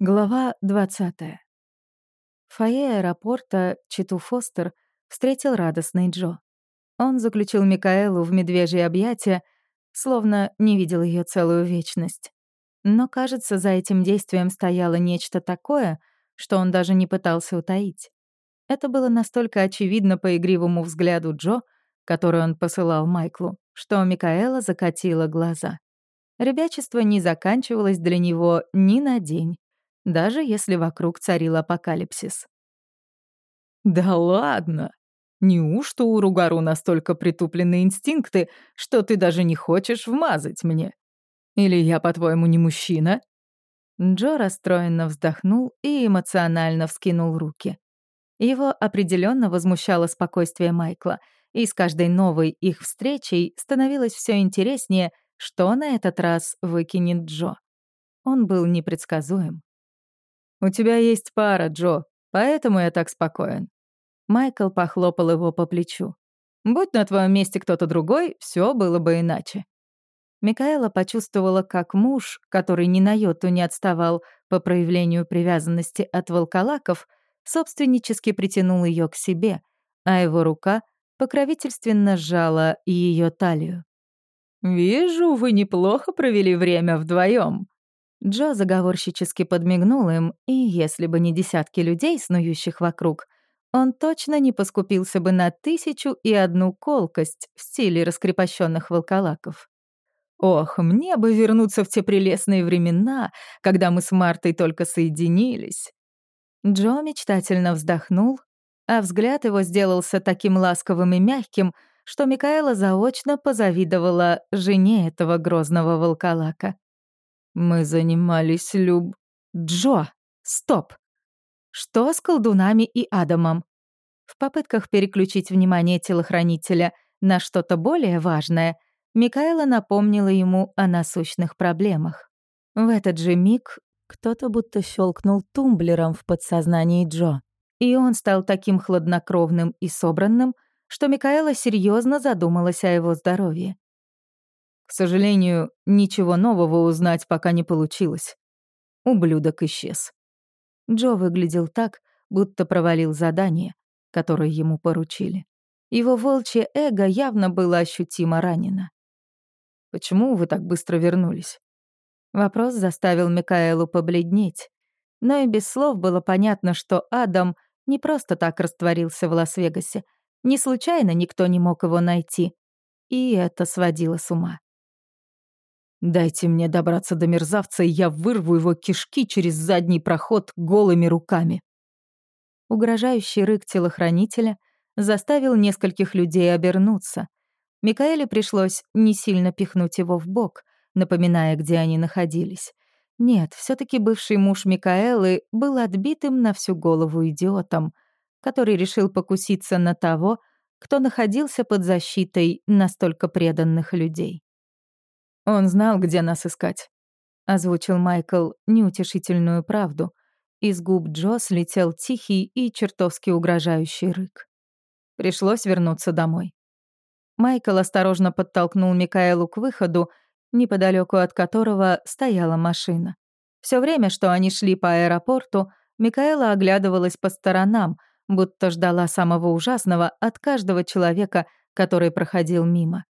Глава 20. В фойе аэропорта Читу Фостер встретил радостный Джо. Он заключил Микаэлу в медвежье объятия, словно не видел ее целую вечность. Но, кажется, за этим действием стояло нечто такое, что он даже не пытался утаить. Это было настолько очевидно по игривому взгляду Джо, который он посылал Майклу, что Микаэла закатила глаза. Ребячество не заканчивалось для него ни на день даже если вокруг царил апокалипсис. «Да ладно! Неужто у Ругару настолько притупленные инстинкты, что ты даже не хочешь вмазать мне? Или я, по-твоему, не мужчина?» Джо расстроенно вздохнул и эмоционально вскинул руки. Его определенно возмущало спокойствие Майкла, и с каждой новой их встречей становилось все интереснее, что на этот раз выкинет Джо. Он был непредсказуем. «У тебя есть пара, Джо, поэтому я так спокоен». Майкл похлопал его по плечу. «Будь на твоем месте кто-то другой, все было бы иначе». Микаэла почувствовала, как муж, который ни на йоту не отставал по проявлению привязанности от волколаков, собственнически притянул ее к себе, а его рука покровительственно сжала ее талию. «Вижу, вы неплохо провели время вдвоем, Джо заговорщически подмигнул им, и если бы не десятки людей, снующих вокруг, он точно не поскупился бы на тысячу и одну колкость в стиле раскрепощенных волколаков. Ох, мне бы вернуться в те прелестные времена, когда мы с Мартой только соединились. Джо мечтательно вздохнул, а взгляд его сделался таким ласковым и мягким, что Микаэла заочно позавидовала жене этого грозного волколака. Мы занимались люб... Джо, стоп! Что с колдунами и Адамом? В попытках переключить внимание телохранителя на что-то более важное, Микаэла напомнила ему о насущных проблемах. В этот же миг кто-то будто щелкнул тумблером в подсознании Джо, и он стал таким хладнокровным и собранным, что Микаэла серьезно задумалась о его здоровье. К сожалению, ничего нового узнать пока не получилось. Ублюдок исчез. Джо выглядел так, будто провалил задание, которое ему поручили. Его волчье эго явно было ощутимо ранено. «Почему вы так быстро вернулись?» Вопрос заставил Микаэлу побледнеть. Но и без слов было понятно, что Адам не просто так растворился в Лас-Вегасе. Не случайно никто не мог его найти. И это сводило с ума. Дайте мне добраться до мерзавца, и я вырву его кишки через задний проход голыми руками. Угрожающий рык телохранителя заставил нескольких людей обернуться. Микаэле пришлось не сильно пихнуть его в бок, напоминая, где они находились. Нет, все таки бывший муж Микаэлы был отбитым на всю голову идиотом, который решил покуситься на того, кто находился под защитой настолько преданных людей. Он знал, где нас искать. Озвучил Майкл неутешительную правду. Из губ Джо слетел тихий и чертовски угрожающий рык. Пришлось вернуться домой. Майкл осторожно подтолкнул Микаэлу к выходу, неподалеку от которого стояла машина. Все время, что они шли по аэропорту, Микаэла оглядывалась по сторонам, будто ждала самого ужасного от каждого человека, который проходил мимо.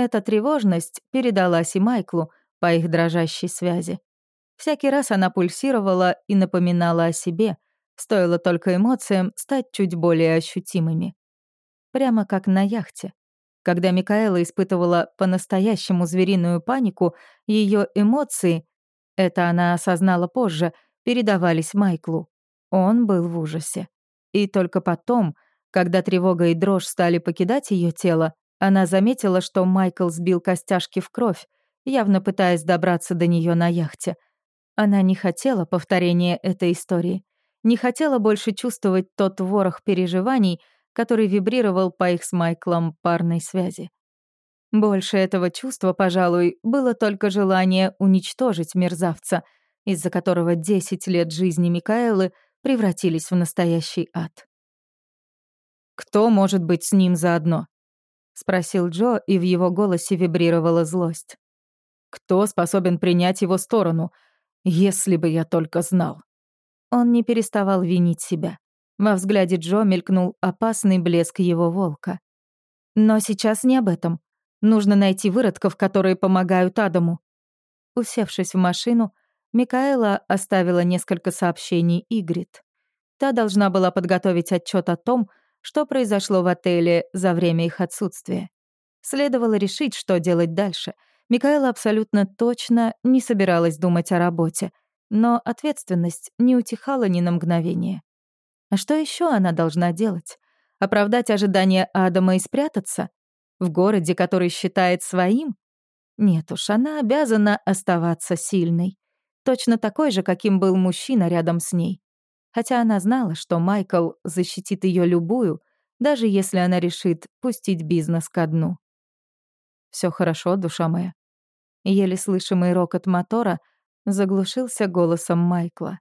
Эта тревожность передалась и Майклу по их дрожащей связи. Всякий раз она пульсировала и напоминала о себе, стоило только эмоциям стать чуть более ощутимыми. Прямо как на яхте. Когда Микаэла испытывала по-настоящему звериную панику, ее эмоции, это она осознала позже, передавались Майклу. Он был в ужасе. И только потом, когда тревога и дрожь стали покидать ее тело, она заметила, что Майкл сбил костяшки в кровь, явно пытаясь добраться до нее на яхте. Она не хотела повторения этой истории, не хотела больше чувствовать тот ворох переживаний, который вибрировал по их с Майклом парной связи. Больше этого чувства, пожалуй, было только желание уничтожить мерзавца, из-за которого 10 лет жизни Микаэлы превратились в настоящий ад. Кто может быть с ним заодно? Спросил Джо, и в его голосе вибрировала злость. Кто способен принять его сторону? Если бы я только знал. Он не переставал винить себя. Во взгляде Джо мелькнул опасный блеск его волка. Но сейчас не об этом. Нужно найти выродков, которые помогают Адаму. Усевшись в машину, Микаэла оставила несколько сообщений Игрит. Та должна была подготовить отчет о том, что произошло в отеле за время их отсутствия. Следовало решить, что делать дальше. Микаэла абсолютно точно не собиралась думать о работе, но ответственность не утихала ни на мгновение. А что еще она должна делать? Оправдать ожидания Адама и спрятаться? В городе, который считает своим? Нет уж, она обязана оставаться сильной. Точно такой же, каким был мужчина рядом с ней. Хотя она знала, что Майкл защитит ее любую, даже если она решит пустить бизнес ко дну. Все хорошо, душа моя». Еле слышимый рокот мотора заглушился голосом Майкла.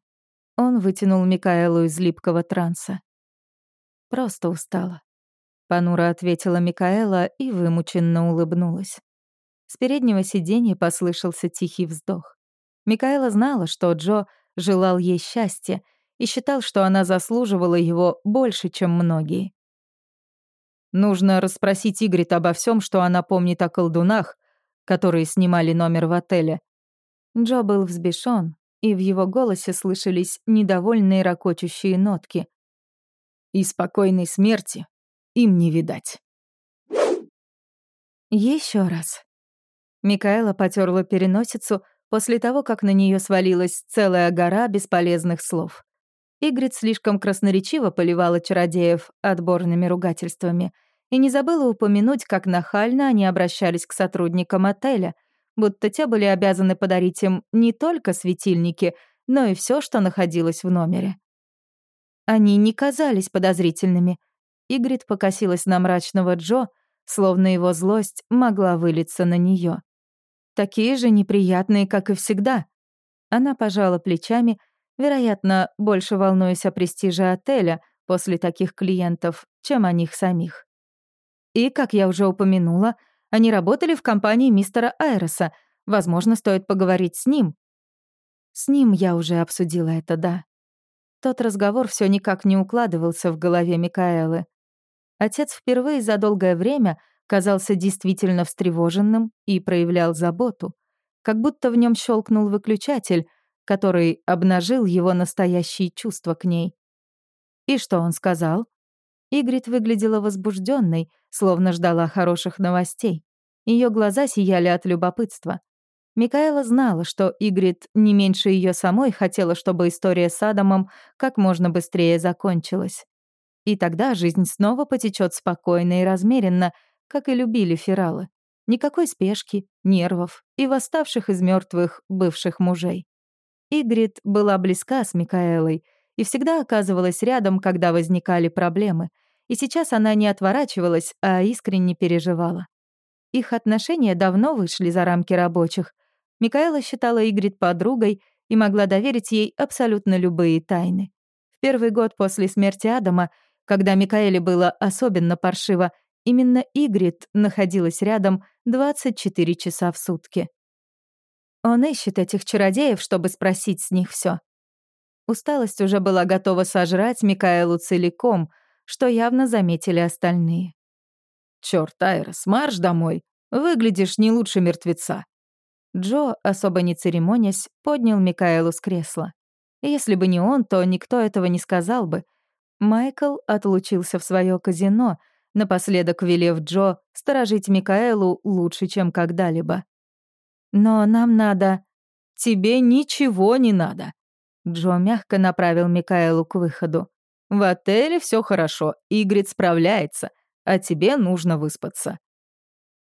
Он вытянул Микаэлу из липкого транса. «Просто устала», — понуро ответила Микаэла и вымученно улыбнулась. С переднего сиденья послышался тихий вздох. Микаэла знала, что Джо желал ей счастья и считал, что она заслуживала его больше, чем многие. Нужно расспросить Игрит обо всем, что она помнит о колдунах, которые снимали номер в отеле. Джо был взбешен, и в его голосе слышались недовольные ракочущие нотки. И спокойной смерти им не видать. Еще раз. Микаэла потерла переносицу после того, как на нее свалилась целая гора бесполезных слов. Игрит слишком красноречиво поливала чародеев отборными ругательствами и не забыла упомянуть, как нахально они обращались к сотрудникам отеля, будто те были обязаны подарить им не только светильники, но и все, что находилось в номере. Они не казались подозрительными. Игрит покосилась на мрачного Джо, словно его злость могла вылиться на нее. Такие же неприятные, как и всегда. Она пожала плечами вероятно, больше волнуюсь о престиже отеля после таких клиентов, чем о них самих. И, как я уже упомянула, они работали в компании мистера Айроса. Возможно, стоит поговорить с ним. С ним я уже обсудила это, да. Тот разговор все никак не укладывался в голове Микаэлы. Отец впервые за долгое время казался действительно встревоженным и проявлял заботу, как будто в нем щелкнул выключатель, который обнажил его настоящие чувства к ней. И что он сказал? Игрит выглядела возбужденной, словно ждала хороших новостей. Ее глаза сияли от любопытства. Микаэла знала, что Игрит не меньше ее самой хотела, чтобы история с Адамом как можно быстрее закончилась. И тогда жизнь снова потечет спокойно и размеренно, как и любили фералы. Никакой спешки, нервов и восставших из мертвых бывших мужей. Игрит была близка с Микаэлой и всегда оказывалась рядом, когда возникали проблемы, и сейчас она не отворачивалась, а искренне переживала. Их отношения давно вышли за рамки рабочих. Микаэла считала Игрит подругой и могла доверить ей абсолютно любые тайны. В первый год после смерти Адама, когда Микаэле было особенно паршиво, именно Игрит находилась рядом 24 часа в сутки. Он ищет этих чародеев, чтобы спросить с них все. Усталость уже была готова сожрать Микаэлу целиком, что явно заметили остальные. «Чёрт, Айрос, марш домой! Выглядишь не лучше мертвеца!» Джо, особо не церемонясь, поднял Микаэлу с кресла. Если бы не он, то никто этого не сказал бы. Майкл отлучился в свое казино, напоследок велев Джо сторожить Микаэлу лучше, чем когда-либо. «Но нам надо...» «Тебе ничего не надо». Джо мягко направил Микаэлу к выходу. «В отеле все хорошо, Игрит справляется, а тебе нужно выспаться».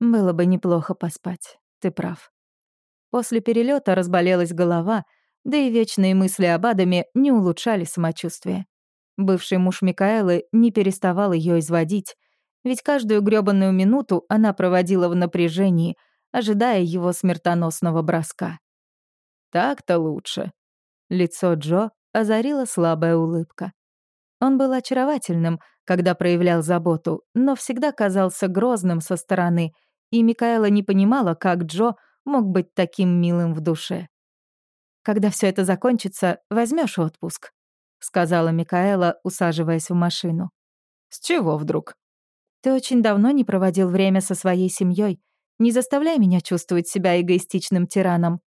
Было бы неплохо поспать, ты прав. После перелета разболелась голова, да и вечные мысли об Адаме не улучшали самочувствие. Бывший муж Микаэлы не переставал ее изводить, ведь каждую грёбаную минуту она проводила в напряжении — ожидая его смертоносного броска. «Так-то лучше». Лицо Джо озарила слабая улыбка. Он был очаровательным, когда проявлял заботу, но всегда казался грозным со стороны, и Микаэла не понимала, как Джо мог быть таким милым в душе. Когда все это закончится, возьмешь отпуск», — сказала Микаэла, усаживаясь в машину. «С чего вдруг?» «Ты очень давно не проводил время со своей семьей. Не заставляй меня чувствовать себя эгоистичным тираном».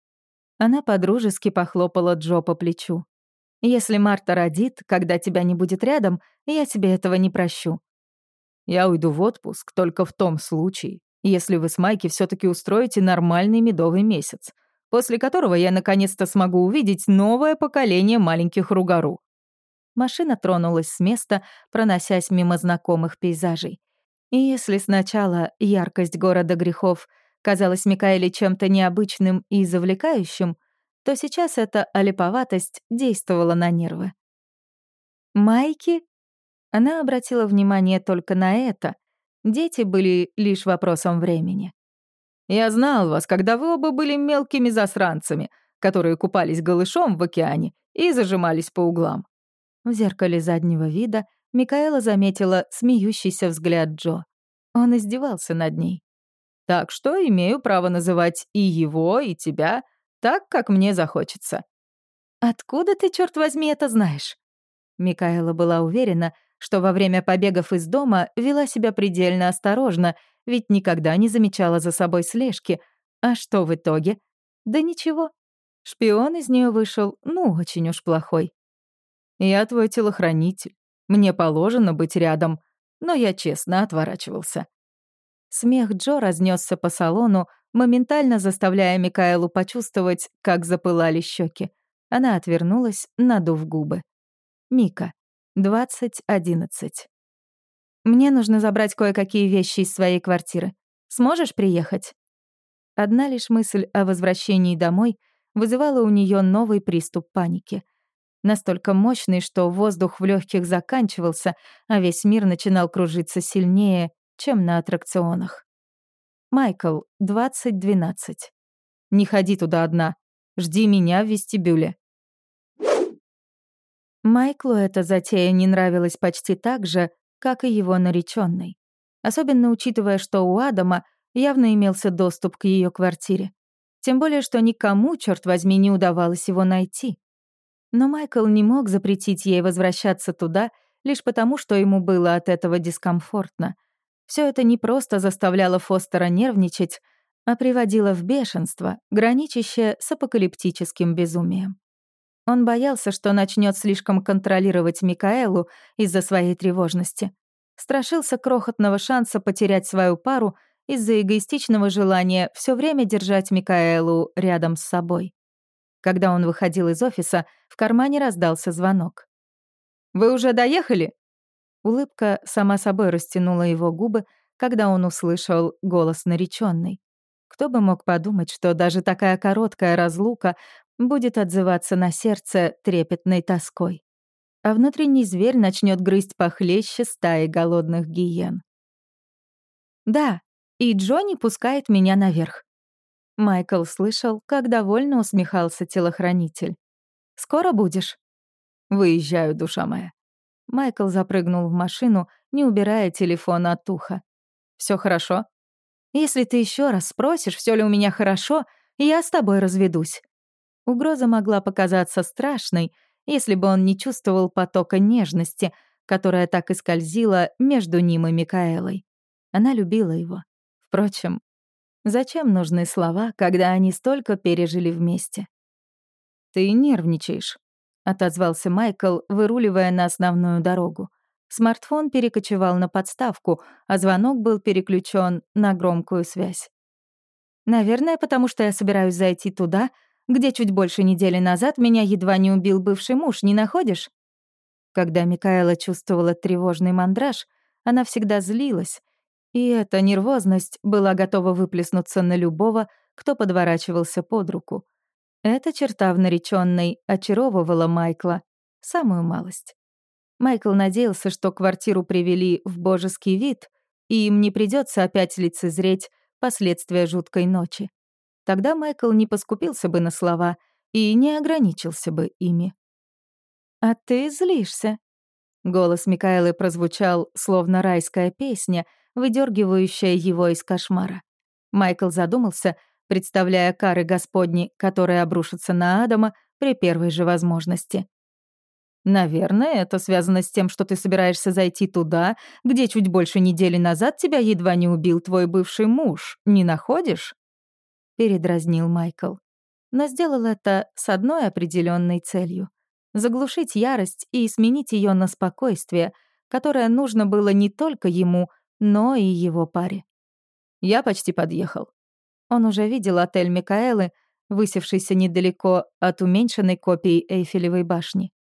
Она подружески похлопала Джо по плечу. «Если Марта родит, когда тебя не будет рядом, я тебе этого не прощу». «Я уйду в отпуск только в том случае, если вы с Майки все таки устроите нормальный медовый месяц, после которого я наконец-то смогу увидеть новое поколение маленьких ругару». Машина тронулась с места, проносясь мимо знакомых пейзажей. И если сначала яркость города грехов казалась Микаэле чем-то необычным и завлекающим, то сейчас эта олиповатость действовала на нервы. «Майки?» Она обратила внимание только на это. Дети были лишь вопросом времени. «Я знал вас, когда вы оба были мелкими засранцами, которые купались голышом в океане и зажимались по углам». В зеркале заднего вида Микаэла заметила смеющийся взгляд Джо. Он издевался над ней. «Так что имею право называть и его, и тебя так, как мне захочется». «Откуда ты, черт возьми, это знаешь?» Микаэла была уверена, что во время побегов из дома вела себя предельно осторожно, ведь никогда не замечала за собой слежки. А что в итоге? Да ничего. Шпион из нее вышел, ну, очень уж плохой. «Я твой телохранитель. Мне положено быть рядом», но я честно отворачивался. Смех Джо разнесся по салону, моментально заставляя Микаэлу почувствовать, как запылали щеки. Она отвернулась, надув губы. Мика, 20.11. «Мне нужно забрать кое-какие вещи из своей квартиры. Сможешь приехать?» Одна лишь мысль о возвращении домой вызывала у нее новый приступ паники настолько мощный, что воздух в легких заканчивался, а весь мир начинал кружиться сильнее, чем на аттракционах. Майкл, 2012. Не ходи туда одна. Жди меня в вестибюле. Майклу эта затея не нравилась почти так же, как и его нареченной. Особенно учитывая, что у Адама явно имелся доступ к ее квартире. Тем более, что никому, черт возьми, не удавалось его найти. Но Майкл не мог запретить ей возвращаться туда лишь потому, что ему было от этого дискомфортно. Все это не просто заставляло Фостера нервничать, а приводило в бешенство, граничащее с апокалиптическим безумием. Он боялся, что начнет слишком контролировать Микаэлу из-за своей тревожности. Страшился крохотного шанса потерять свою пару из-за эгоистичного желания все время держать Микаэлу рядом с собой. Когда он выходил из офиса, в кармане раздался звонок. «Вы уже доехали?» Улыбка сама собой растянула его губы, когда он услышал голос нареченной. Кто бы мог подумать, что даже такая короткая разлука будет отзываться на сердце трепетной тоской. А внутренний зверь начнет грызть похлеще стаи голодных гиен. «Да, и Джонни пускает меня наверх. Майкл слышал, как довольно усмехался телохранитель. «Скоро будешь?» «Выезжаю, душа моя». Майкл запрыгнул в машину, не убирая телефон от уха. Все хорошо?» «Если ты еще раз спросишь, все ли у меня хорошо, я с тобой разведусь». Угроза могла показаться страшной, если бы он не чувствовал потока нежности, которая так и скользила между ним и Микаэлой. Она любила его. Впрочем, Зачем нужны слова, когда они столько пережили вместе? «Ты нервничаешь», — отозвался Майкл, выруливая на основную дорогу. Смартфон перекочевал на подставку, а звонок был переключен на громкую связь. «Наверное, потому что я собираюсь зайти туда, где чуть больше недели назад меня едва не убил бывший муж, не находишь?» Когда Микаэла чувствовала тревожный мандраж, она всегда злилась, и эта нервозность была готова выплеснуться на любого, кто подворачивался под руку. Эта черта в нареченной очаровывала Майкла. Самую малость. Майкл надеялся, что квартиру привели в божеский вид, и им не придется опять лицезреть последствия жуткой ночи. Тогда Майкл не поскупился бы на слова и не ограничился бы ими. «А ты злишься», Голос Микаэлы прозвучал, словно райская песня, выдергивающая его из кошмара. Майкл задумался, представляя кары Господни, которые обрушатся на Адама при первой же возможности. Наверное, это связано с тем, что ты собираешься зайти туда, где чуть больше недели назад тебя едва не убил твой бывший муж. Не находишь? Передразнил Майкл. Но сделал это с одной определенной целью — заглушить ярость и сменить ее на спокойствие, которое нужно было не только ему, но и его паре. Я почти подъехал. Он уже видел отель Микаэлы, высевшийся недалеко от уменьшенной копии Эйфелевой башни.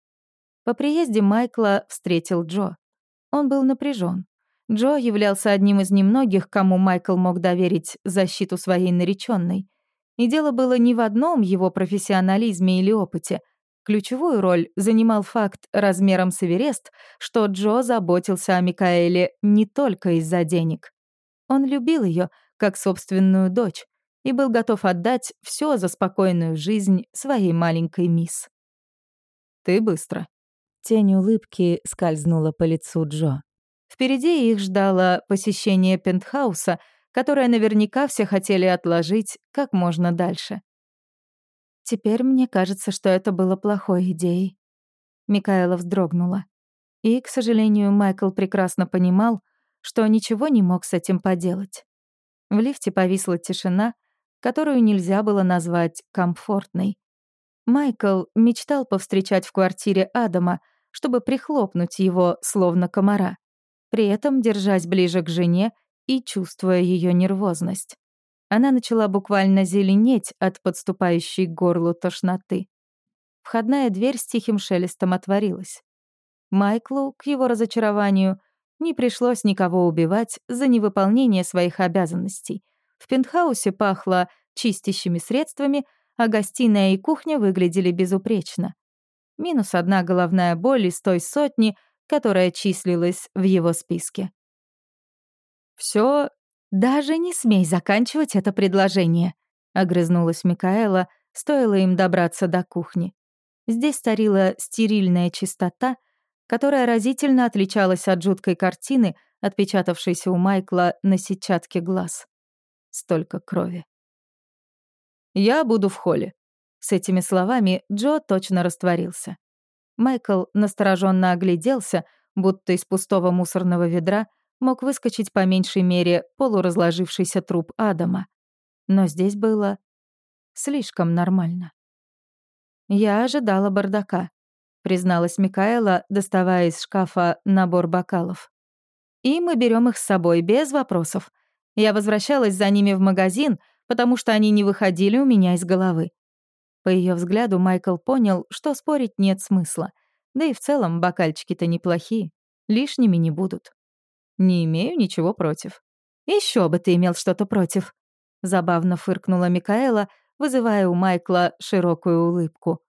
По приезде Майкла встретил Джо. Он был напряжен. Джо являлся одним из немногих, кому Майкл мог доверить защиту своей нареченной. И дело было не в одном его профессионализме или опыте. Ключевую роль занимал факт размером с Эверест, что Джо заботился о Микаэле не только из-за денег. Он любил ее как собственную дочь и был готов отдать все за спокойную жизнь своей маленькой мисс. «Ты быстро», Тень улыбки скользнула по лицу Джо. Впереди их ждало посещение пентхауса, которое наверняка все хотели отложить как можно дальше. Теперь мне кажется, что это было плохой идеей. Микаэла вздрогнула. И, к сожалению, Майкл прекрасно понимал, что ничего не мог с этим поделать. В лифте повисла тишина, которую нельзя было назвать комфортной. Майкл мечтал повстречать в квартире Адама, чтобы прихлопнуть его, словно комара, при этом держась ближе к жене и чувствуя ее нервозность. Она начала буквально зеленеть от подступающей к горлу тошноты. Входная дверь с тихим шелестом отворилась. Майклу, к его разочарованию, не пришлось никого убивать за невыполнение своих обязанностей. В пентхаусе пахло чистящими средствами, а гостиная и кухня выглядели безупречно. Минус одна головная боль из той сотни, которая числилась в его списке. Все, даже не смей заканчивать это предложение», — огрызнулась Микаэла, стоило им добраться до кухни. Здесь старила стерильная чистота, которая разительно отличалась от жуткой картины, отпечатавшейся у Майкла на сетчатке глаз. Столько крови. «Я буду в холле». С этими словами Джо точно растворился. Майкл настороженно огляделся, будто из пустого мусорного ведра мог выскочить по меньшей мере полуразложившийся труп Адама. Но здесь было слишком нормально. «Я ожидала бардака», — призналась Микаэла, доставая из шкафа набор бокалов. «И мы берем их с собой без вопросов. Я возвращалась за ними в магазин, потому что они не выходили у меня из головы. По ее взгляду Майкл понял, что спорить нет смысла. Да и в целом бокальчики-то неплохие, лишними не будут. Не имею ничего против. Еще бы ты имел что-то против. Забавно фыркнула Микаэла, вызывая у Майкла широкую улыбку.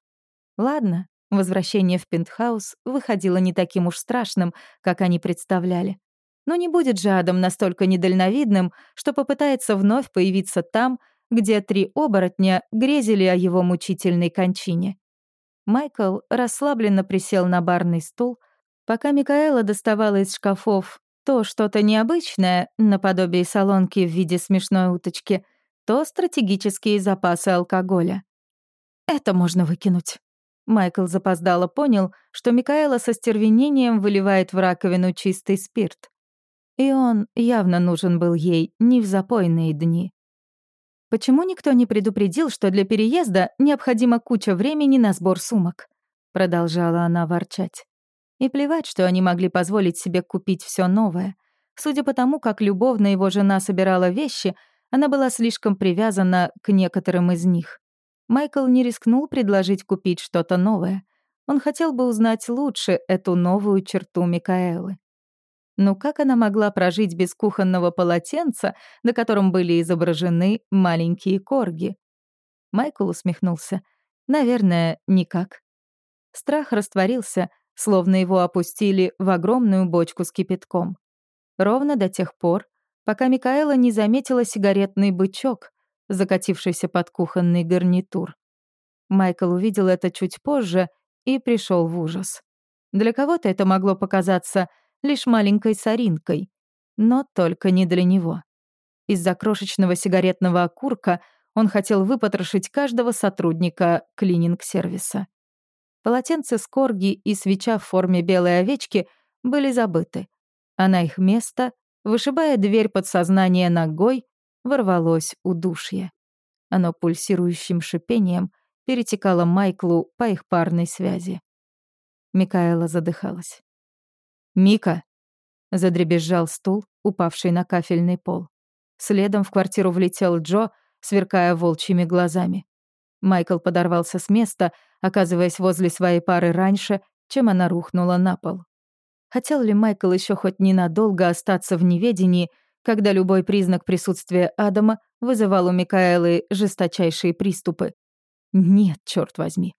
Ладно, возвращение в пентхаус выходило не таким уж страшным, как они представляли. Но не будет же Адам настолько недальновидным, что попытается вновь появиться там, где три оборотня грезили о его мучительной кончине. Майкл расслабленно присел на барный стул, пока Микаэла доставала из шкафов то что-то необычное, наподобие солонки в виде смешной уточки, то стратегические запасы алкоголя. Это можно выкинуть. Майкл запоздало понял, что Микаэла со стервенением выливает в раковину чистый спирт. И он явно нужен был ей не в запойные дни. Почему никто не предупредил, что для переезда необходима куча времени на сбор сумок? Продолжала она ворчать. И плевать, что они могли позволить себе купить все новое. Судя по тому, как любовно его жена собирала вещи, она была слишком привязана к некоторым из них. Майкл не рискнул предложить купить что-то новое. Он хотел бы узнать лучше эту новую черту Микаэлы. Но как она могла прожить без кухонного полотенца, на котором были изображены маленькие корги? Майкл усмехнулся. Наверное, никак. Страх растворился, словно его опустили в огромную бочку с кипятком. Ровно до тех пор, пока Микаэла не заметила сигаретный бычок, закатившийся под кухонный гарнитур. Майкл увидел это чуть позже и пришел в ужас. Для кого-то это могло показаться лишь маленькой соринкой. Но только не для него. Из-за крошечного сигаретного окурка он хотел выпотрошить каждого сотрудника клининг-сервиса. Полотенце с корги и свеча в форме белой овечки были забыты, а на их место, вышибая дверь подсознания ногой, ворвалось удушье. Оно пульсирующим шипением перетекало Майклу по их парной связи. Микаэла задыхалась. «Мика!» — задребезжал стул, упавший на кафельный пол. Следом в квартиру влетел Джо, сверкая волчьими глазами. Майкл подорвался с места, оказываясь возле своей пары раньше, чем она рухнула на пол. Хотел ли Майкл еще хоть ненадолго остаться в неведении, когда любой признак присутствия Адама вызывал у Микаэлы жесточайшие приступы? Нет, черт возьми.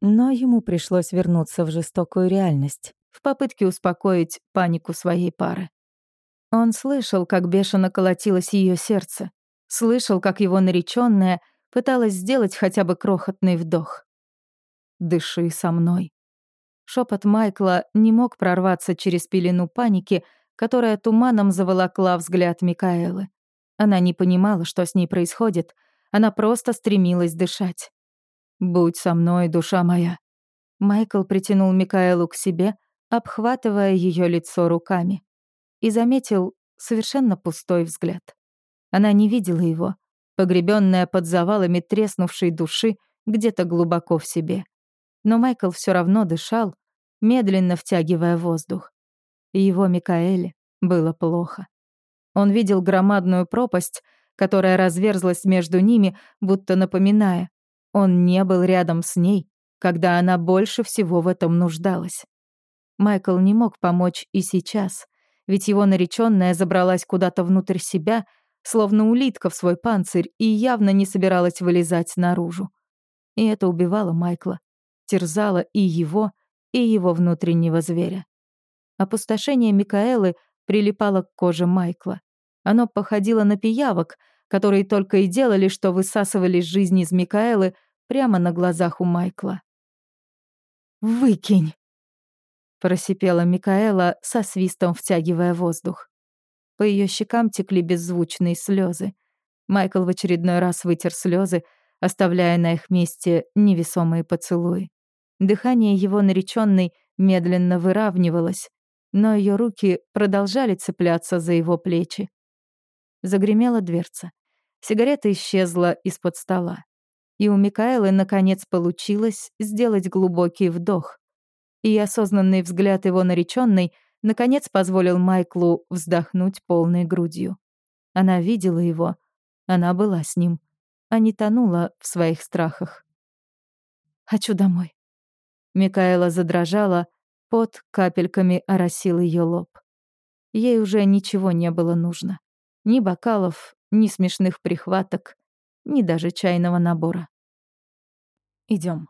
Но ему пришлось вернуться в жестокую реальность, в попытке успокоить панику своей пары. Он слышал, как бешено колотилось ее сердце, слышал, как его нареченная пыталась сделать хотя бы крохотный вдох. «Дыши со мной». Шепот Майкла не мог прорваться через пелену паники, которая туманом заволокла взгляд Микаэлы. Она не понимала, что с ней происходит, она просто стремилась дышать. «Будь со мной, душа моя». Майкл притянул Микаэлу к себе, обхватывая ее лицо руками. И заметил совершенно пустой взгляд. Она не видела его, погребенная под завалами треснувшей души где-то глубоко в себе. Но Майкл все равно дышал, медленно втягивая воздух. И его Микаэле было плохо. Он видел громадную пропасть, которая разверзлась между ними, будто напоминая, он не был рядом с ней, когда она больше всего в этом нуждалась. Майкл не мог помочь и сейчас, ведь его нареченная забралась куда-то внутрь себя, словно улитка в свой панцирь, и явно не собиралась вылезать наружу. И это убивало Майкла, терзало и его, и его внутреннего зверя. Опустошение Микаэлы прилипало к коже Майкла. Оно походило на пиявок — которые только и делали, что высасывали жизнь из Микаэлы прямо на глазах у Майкла. «Выкинь!» — просипела Микаэла, со свистом втягивая воздух. По ее щекам текли беззвучные слезы. Майкл в очередной раз вытер слезы, оставляя на их месте невесомые поцелуи. Дыхание его нареченной медленно выравнивалось, но ее руки продолжали цепляться за его плечи. Загремела дверца. Сигарета исчезла из-под стола. И у Микаэлы, наконец, получилось сделать глубокий вдох. И осознанный взгляд его нареченной наконец позволил Майклу вздохнуть полной грудью. Она видела его, она была с ним, а не тонула в своих страхах. «Хочу домой». Микаэла задрожала, пот капельками оросил ее лоб. Ей уже ничего не было нужно. Ни бокалов, ни смешных прихваток, ни даже чайного набора. Идем.